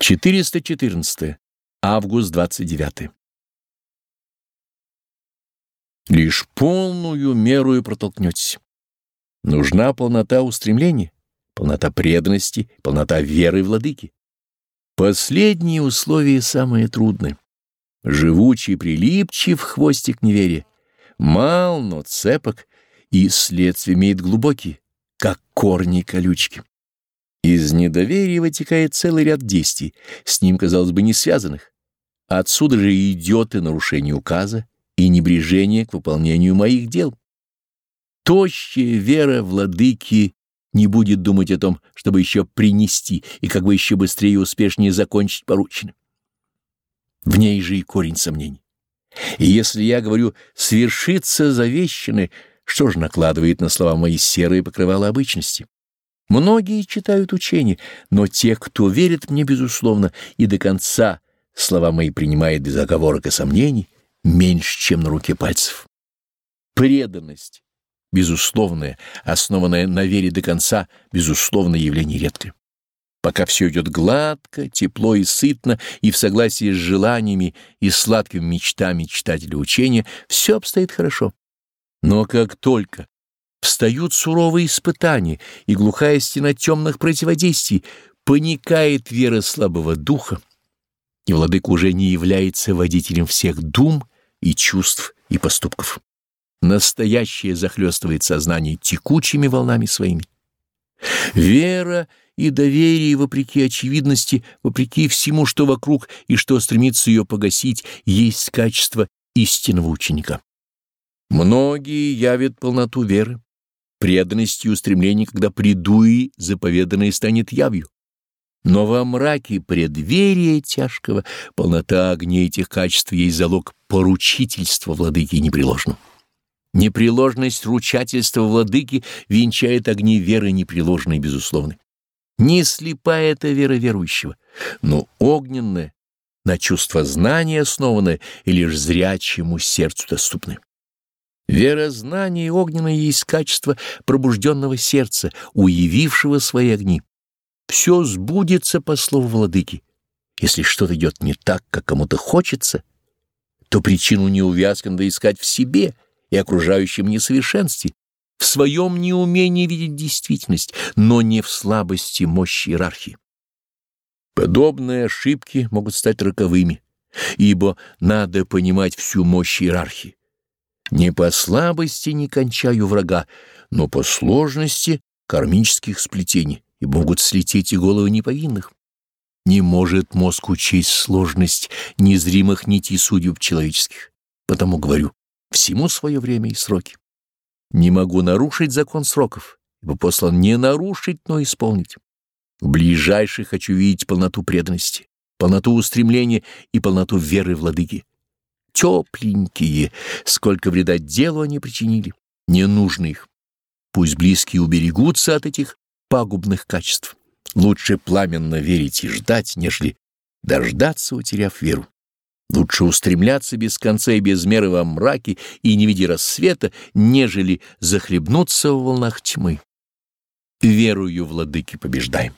414. Август 29. Лишь полную меру и протолкнетесь. Нужна полнота устремления, полнота преданности, полнота веры владыки. Последние условия самые трудные. Живучий прилипчив хвостик неверия. Мал, но цепок, и следствие имеет глубокие, как корни колючки. Из недоверия вытекает целый ряд действий, с ним, казалось бы, не связанных. Отсюда же идет и нарушение указа, и небрежение к выполнению моих дел. Тощая вера владыки не будет думать о том, чтобы еще принести и как бы еще быстрее и успешнее закончить порученное. В ней же и корень сомнений. И если я говорю «свершится завещанное», что же накладывает на слова мои серые покрывала обычности? Многие читают учения, но те, кто верит мне безусловно и до конца слова мои принимает без оговорок и сомнений, меньше, чем на руке пальцев. Преданность, безусловная, основанная на вере до конца, безусловное явление редкое. Пока все идет гладко, тепло и сытно, и в согласии с желаниями и сладкими мечтами читателя учения, все обстоит хорошо. Но как только Встают суровые испытания, и глухая стена темных противодействий, паникает вера слабого духа, и владыка уже не является водителем всех дум и чувств и поступков. Настоящее захлестывает сознание текучими волнами своими. Вера и доверие, вопреки очевидности, вопреки всему, что вокруг и что стремится ее погасить, есть качество истинного ученика. Многие явят полноту веры, преданности и устремлений, когда предуи заповеданное станет явью. Но во мраке предверия тяжкого полнота огней этих качеств есть залог поручительства владыки непреложно. Непреложность ручательства владыки венчает огни веры непреложной безусловной. Не слепая это вера верующего, но огненная, на чувство знания основанная и лишь зрячему сердцу доступная. Вера знания огненное есть качество пробужденного сердца, уявившего свои огни. Все сбудется по слову владыки. Если что-то идет не так, как кому-то хочется, то причину неувязки надо искать в себе и окружающем несовершенстве, в своем неумении видеть действительность, но не в слабости мощи иерархии. Подобные ошибки могут стать роковыми, ибо надо понимать всю мощь иерархии. Не по слабости не кончаю врага, но по сложности кармических сплетений, и могут слететь и головы неповинных. Не может мозг учесть сложность незримых нитей судеб человеческих. Потому говорю, всему свое время и сроки. Не могу нарушить закон сроков, ибо послан не нарушить, но исполнить. В ближайшей хочу видеть полноту преданности, полноту устремления и полноту веры владыки тепленькие, сколько вреда делу они причинили, не нужно их. Пусть близкие уберегутся от этих пагубных качеств. Лучше пламенно верить и ждать, нежели дождаться, утеряв веру. Лучше устремляться без конца и без меры во мраке и не видя рассвета, нежели захлебнуться в волнах тьмы. Верую, владыки, побеждаем.